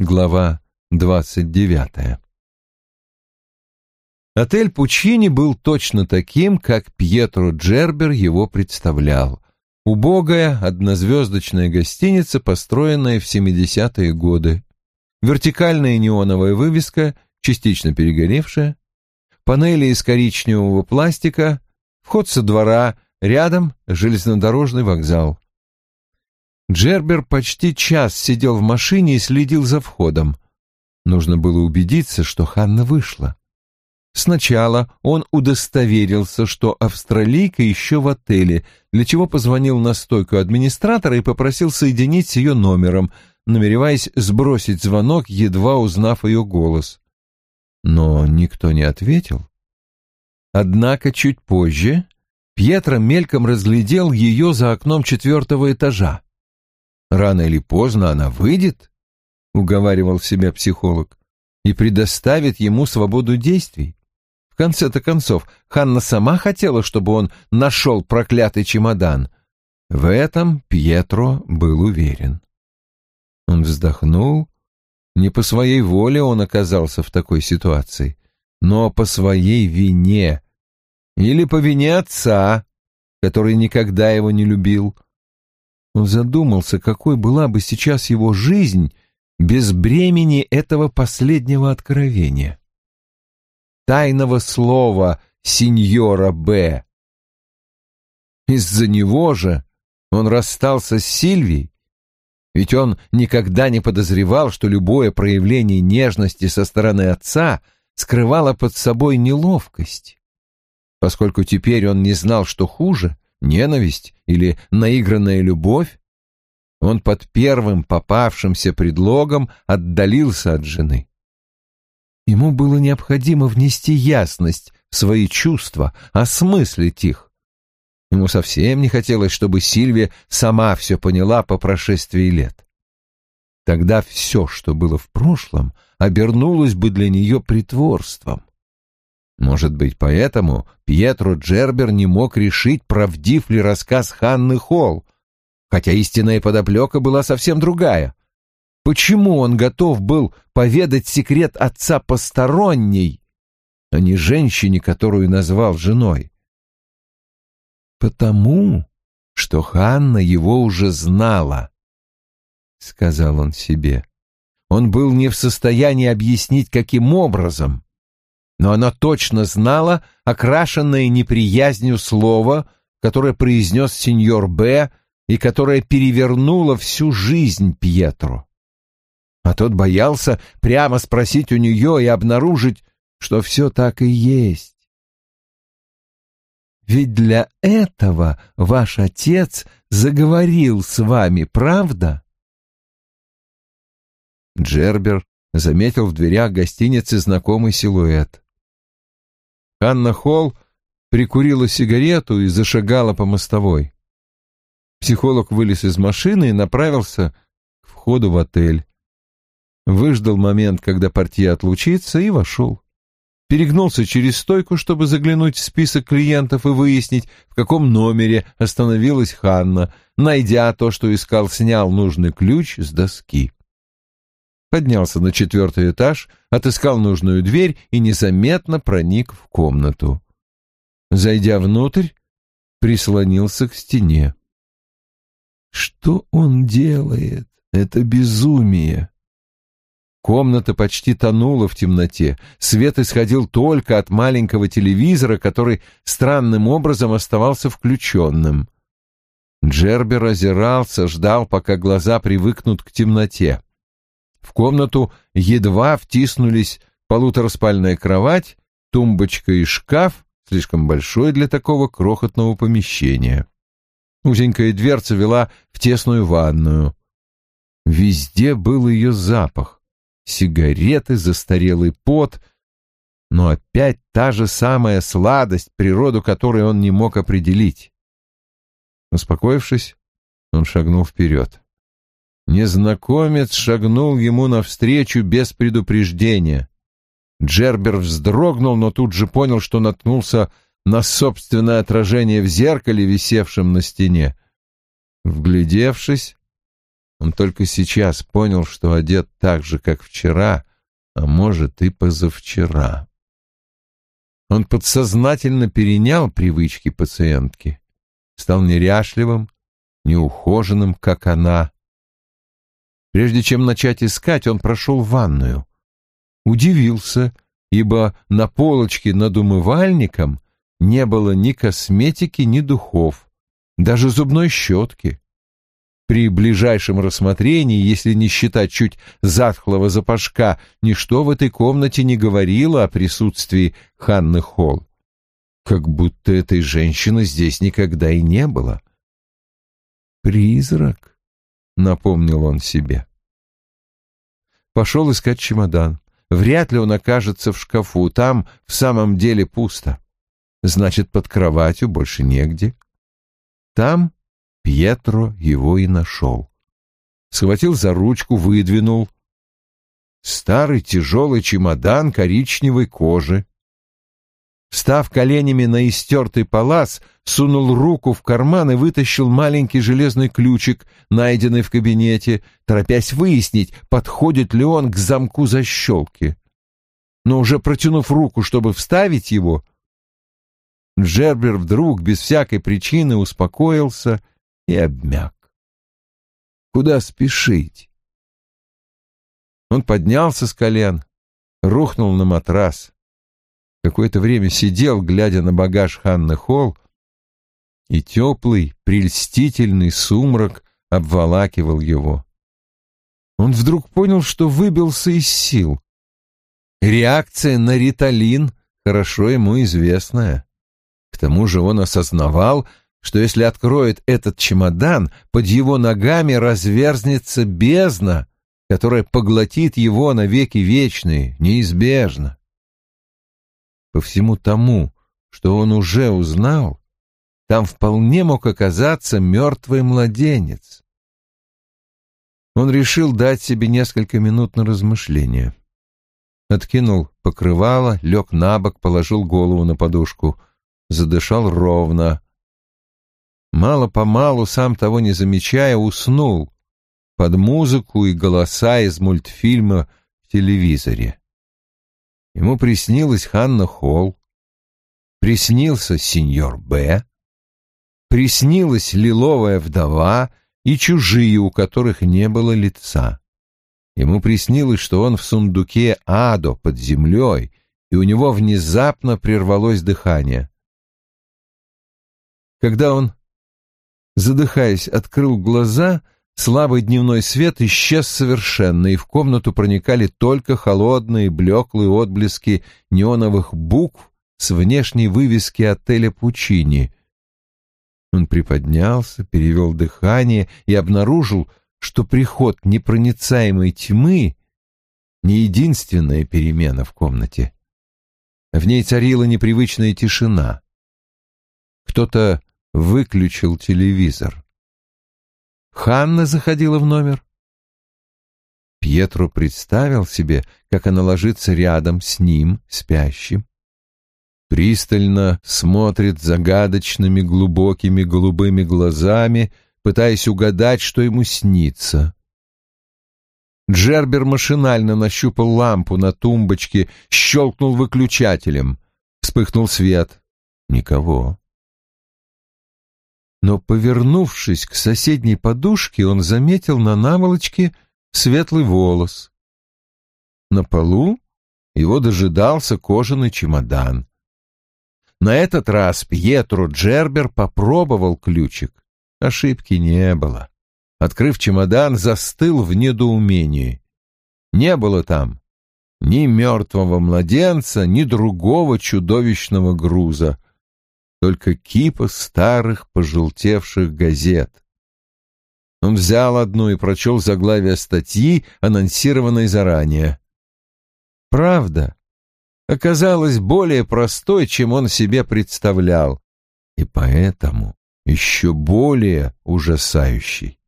Глава двадцать девятая Отель Пучини был точно таким, как Пьетро Джербер его представлял. Убогая однозвездочная гостиница, построенная в 70-е годы. Вертикальная неоновая вывеска, частично перегоревшая. Панели из коричневого пластика. Вход со двора. Рядом железнодорожный вокзал. Джербер почти час сидел в машине и следил за входом. Нужно было убедиться, что Ханна вышла. Сначала он удостоверился, что австралийка еще в отеле, для чего позвонил на стойку администратора и попросил соединить с ее номером, намереваясь сбросить звонок, едва узнав ее голос. Но никто не ответил. Однако чуть позже Пьетро мельком разглядел ее за окном четвертого этажа. «Рано или поздно она выйдет», — уговаривал себя психолог, — «и предоставит ему свободу действий конце-то концов, Ханна сама хотела, чтобы он нашел проклятый чемодан. В этом Пьетро был уверен. Он вздохнул. Не по своей воле он оказался в такой ситуации, но по своей вине. Или по вине отца, который никогда его не любил. Он задумался, какой была бы сейчас его жизнь без бремени этого последнего откровения тайного слова сеньора Б. Из-за него же он расстался с Сильвией, ведь он никогда не подозревал, что любое проявление нежности со стороны отца скрывало под собой неловкость. Поскольку теперь он не знал, что хуже — ненависть или наигранная любовь, он под первым попавшимся предлогом отдалился от жены. Ему было необходимо внести ясность в свои чувства, осмыслить их. Ему совсем не хотелось, чтобы Сильвия сама все поняла по прошествии лет. Тогда все, что было в прошлом, обернулось бы для нее притворством. Может быть, поэтому Пьетро Джербер не мог решить, правдив ли рассказ Ханны Холл, хотя истинная подоплека была совсем другая. Почему он готов был поведать секрет отца посторонней, а не женщине, которую назвал женой? Потому, что Ханна его уже знала, — сказал он себе. Он был не в состоянии объяснить, каким образом, но она точно знала окрашенное неприязнью слово, которое произнес сеньор Б. и которое перевернуло всю жизнь Пьетро а тот боялся прямо спросить у нее и обнаружить, что все так и есть. Ведь для этого ваш отец заговорил с вами, правда? Джербер заметил в дверях гостиницы знакомый силуэт. Анна Холл прикурила сигарету и зашагала по мостовой. Психолог вылез из машины и направился к входу в отель выждал момент, когда партия отлучится, и вошел. Перегнулся через стойку, чтобы заглянуть в список клиентов и выяснить, в каком номере остановилась Ханна. Найдя то, что искал, снял нужный ключ с доски. Поднялся на четвертый этаж, отыскал нужную дверь и незаметно проник в комнату. Зайдя внутрь, прислонился к стене. Что он делает? Это безумие. Комната почти тонула в темноте. Свет исходил только от маленького телевизора, который странным образом оставался включенным. Джербер озирался, ждал, пока глаза привыкнут к темноте. В комнату едва втиснулись полутораспальная кровать, тумбочка и шкаф, слишком большой для такого крохотного помещения. Узенькая дверца вела в тесную ванную. Везде был ее запах сигареты, застарелый пот, но опять та же самая сладость, природу которой он не мог определить. Успокоившись, он шагнул вперед. Незнакомец шагнул ему навстречу без предупреждения. Джербер вздрогнул, но тут же понял, что наткнулся на собственное отражение в зеркале, висевшем на стене. Вглядевшись, Он только сейчас понял, что одет так же, как вчера, а может и позавчера. Он подсознательно перенял привычки пациентки, стал неряшливым, неухоженным, как она. Прежде чем начать искать, он прошел в ванную. Удивился, ибо на полочке над умывальником не было ни косметики, ни духов, даже зубной щетки. При ближайшем рассмотрении, если не считать чуть затхлого запашка, ничто в этой комнате не говорило о присутствии Ханны Холл. Как будто этой женщины здесь никогда и не было. «Призрак», — напомнил он себе. Пошел искать чемодан. Вряд ли он окажется в шкафу, там в самом деле пусто. Значит, под кроватью больше негде. Там Пьетро его и нашел. Схватил за ручку, выдвинул. Старый тяжелый чемодан коричневой кожи. Став коленями на истертый палас, сунул руку в карман и вытащил маленький железный ключик, найденный в кабинете, торопясь выяснить, подходит ли он к замку защелки. Но уже протянув руку, чтобы вставить его, Джербер вдруг, без всякой причины, успокоился и обмяк. Куда спешить? Он поднялся с колен, рухнул на матрас. Какое-то время сидел, глядя на багаж Ханны Холл, и теплый, прельстительный сумрак обволакивал его. Он вдруг понял, что выбился из сил. Реакция на риталин хорошо ему известная. К тому же он осознавал, что если откроет этот чемодан, под его ногами разверзнется бездна, которая поглотит его навеки вечные, неизбежно. По всему тому, что он уже узнал, там вполне мог оказаться мертвый младенец. Он решил дать себе несколько минут на размышление. Откинул покрывало, лег на бок, положил голову на подушку, задышал ровно, мало-помалу, сам того не замечая, уснул под музыку и голоса из мультфильма в телевизоре. Ему приснилась Ханна Холл, приснился сеньор Б, приснилась лиловая вдова и чужие, у которых не было лица. Ему приснилось, что он в сундуке Адо под землей, и у него внезапно прервалось дыхание. Когда он задыхаясь, открыл глаза, слабый дневной свет исчез совершенно, и в комнату проникали только холодные блеклые отблески неоновых букв с внешней вывески отеля Пучини. Он приподнялся, перевел дыхание и обнаружил, что приход непроницаемой тьмы — не единственная перемена в комнате. В ней царила непривычная тишина. Кто-то выключил телевизор. Ханна заходила в номер. Пьетро представил себе, как она ложится рядом с ним, спящим. Пристально смотрит загадочными глубокими голубыми глазами, пытаясь угадать, что ему снится. Джербер машинально нащупал лампу на тумбочке, щелкнул выключателем. Вспыхнул свет. Никого но, повернувшись к соседней подушке, он заметил на наволочке светлый волос. На полу его дожидался кожаный чемодан. На этот раз Пьетро Джербер попробовал ключик. Ошибки не было. Открыв чемодан, застыл в недоумении. Не было там ни мертвого младенца, ни другого чудовищного груза — только кипа старых пожелтевших газет. Он взял одну и прочел заглавие статьи, анонсированной заранее. Правда оказалась более простой, чем он себе представлял, и поэтому еще более ужасающей.